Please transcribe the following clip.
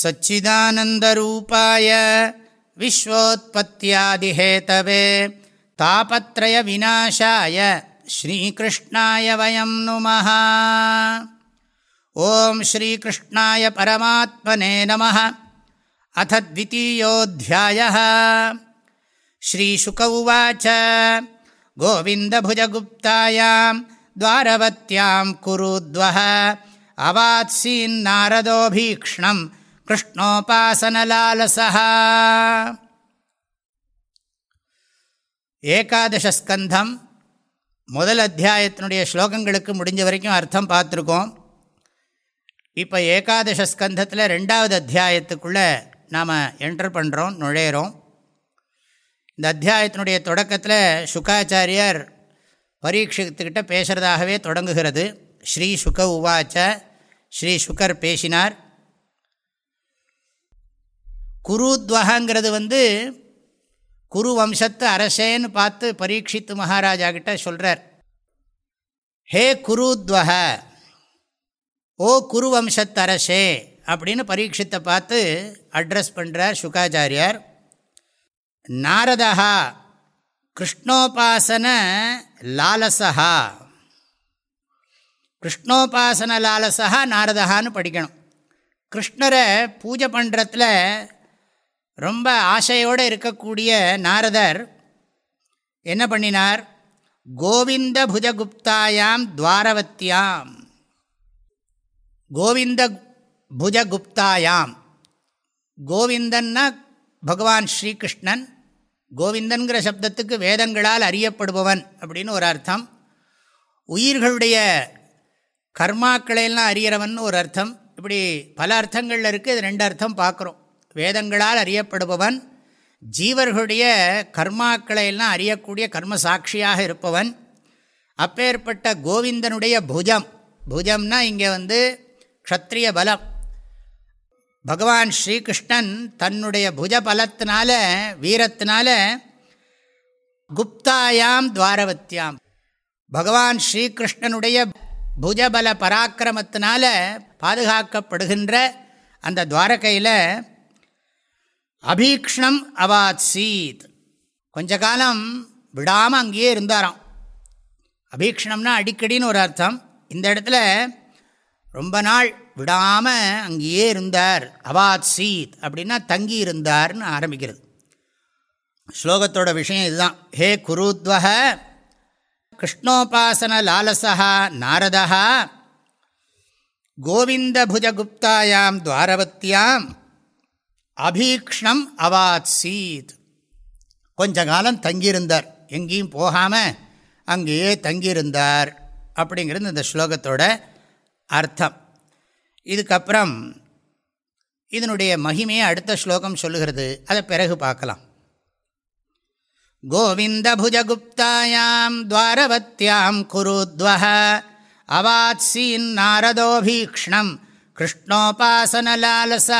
सच्चिदानन्दरूपाय विश्वोत्पत्त्यादिहेतवे तापत्रयविनाशाय श्रीकृष्णाय वयं नुमः ॐ श्रीकृष्णाय परमात्मने नमः अथ द्वितीयोऽध्यायः श्रीशुक उवाच गोविन्दभुजगुप्तायां द्वारवत्यां कुरुद्वः अवात्सीन्नारदोभीक्ष्णं கிருஷ்ணோபாசனலாலசா ஏகாதசஸ்கந்தம் முதல் அத்தியாயத்தினுடைய ஸ்லோகங்களுக்கு முடிஞ்ச வரைக்கும் அர்த்தம் பார்த்துருக்கோம். இப்போ ஏகாதசஸ்கந்தத்தில் ரெண்டாவது அத்தியாயத்துக்குள்ளே நாம் என்டர் பண்ணுறோம் நுழையிறோம். இந்த அத்தியாயத்தினுடைய தொடக்கத்தில் சுக்காச்சாரியர் பரீட்சித்துக்கிட்ட பேசுகிறதாகவே தொடங்குகிறது. ஸ்ரீ சுக உவாச்ச ஸ்ரீ சுகர் பேசினார். குருத்வகங்கிறது வந்து குரு வம்சத்து அரசேன்னு பார்த்து பரீட்சித்து மகாராஜா கிட்ட சொல்கிறார் ஹே குருத்வக ஓ குரு வம்சத்து அரசே அப்படின்னு பரீட்சித்தை பார்த்து அட்ரஸ் பண்ணுறார் சுகாச்சாரியார். நாரதா கிருஷ்ணோபாசன லாலசா கிருஷ்ணோபாசன லாலசா நாரதகான்னு படிக்கணும். கிருஷ்ணரை பூஜை பண்ணுறத்தில் ரொம்ப ஆசையோடு இருக்கக்கூடிய நாரதர் என்ன பண்ணினார்? கோவிந்த புஜகுப்தாயாம் துவாரவத்தியாம் கோவிந்த புஜகுப்தாயாம் கோவிந்தன்னா பகவான் ஸ்ரீகிருஷ்ணன். கோவிந்தன்கிற சப்தத்துக்கு வேதங்களால் அறியப்படுபவன் அப்படின்னு ஒரு அர்த்தம். உயிர்களுடைய கர்மாக்களையெல்லாம் அறியறவன் ஒரு அர்த்தம். இப்படி பல அர்த்தங்களில் இருக்குது இது ரெண்டு அர்த்தம் பார்க்குறோம். வேதங்களால் அறியப்படுபவன் ஜீவர்களுடைய கர்மாக்களை எல்லாம் அறியக்கூடிய கர்ம சாட்சியாக இருப்பவன் அப்பேற்பட்ட கோவிந்தனுடைய புஜம். புஜம்னா இங்கே வந்து க்ஷத்ரிய பலம். பகவான் ஸ்ரீகிருஷ்ணன் தன்னுடைய புஜ பலத்தினால வீரத்தினால குப்தாயாம் துவாரவத்தியாம் பகவான் ஸ்ரீகிருஷ்ணனுடைய புஜபல பராக்கிரமத்தினால பாதுகாக்கப்படுகின்ற அந்த துவாரகையில் அபீக்ஷ்ணம் அவாத் சீத் கொஞ்ச காலம் விடாமல் அங்கேயே இருந்தாராம். அபீக்ஷணம்னா அடிக்கடின்னு ஒரு அர்த்தம். இந்த இடத்துல ரொம்ப நாள் விடாமல் அங்கேயே இருந்தார் அவாத் சீத் அப்படின்னா தங்கி இருந்தார்னு ஆரம்பிக்கிறது. ஸ்லோகத்தோட விஷயம் இதுதான். ஹே குருத்வக கிருஷ்ணோபாசன லாலசா நாரதா கோவிந்தபுஜகுப்தாயாம் துவாரவத்தியாம் அபீக்ஷ்ணம் அவாத்சீத். கொஞ்ச காலம் தங்கியிருந்தார். எங்கேயும் போகாமல் அங்கேயே தங்கியிருந்தார் அப்படிங்கிறது இந்த ஸ்லோகத்தோட அர்த்தம். இதுக்கப்புறம் இதனுடைய மகிமையை அடுத்த ஸ்லோகம் சொல்லுகிறது. அதை பிறகு பார்க்கலாம். கோவிந்தபுஜகுப்தாயாம் துவாரவத்தியாம் குருத்வஹ அவாத்சீன் நாரதோபீக்ஷ்ணம் கிருஷ்ணோபாசனலாலசா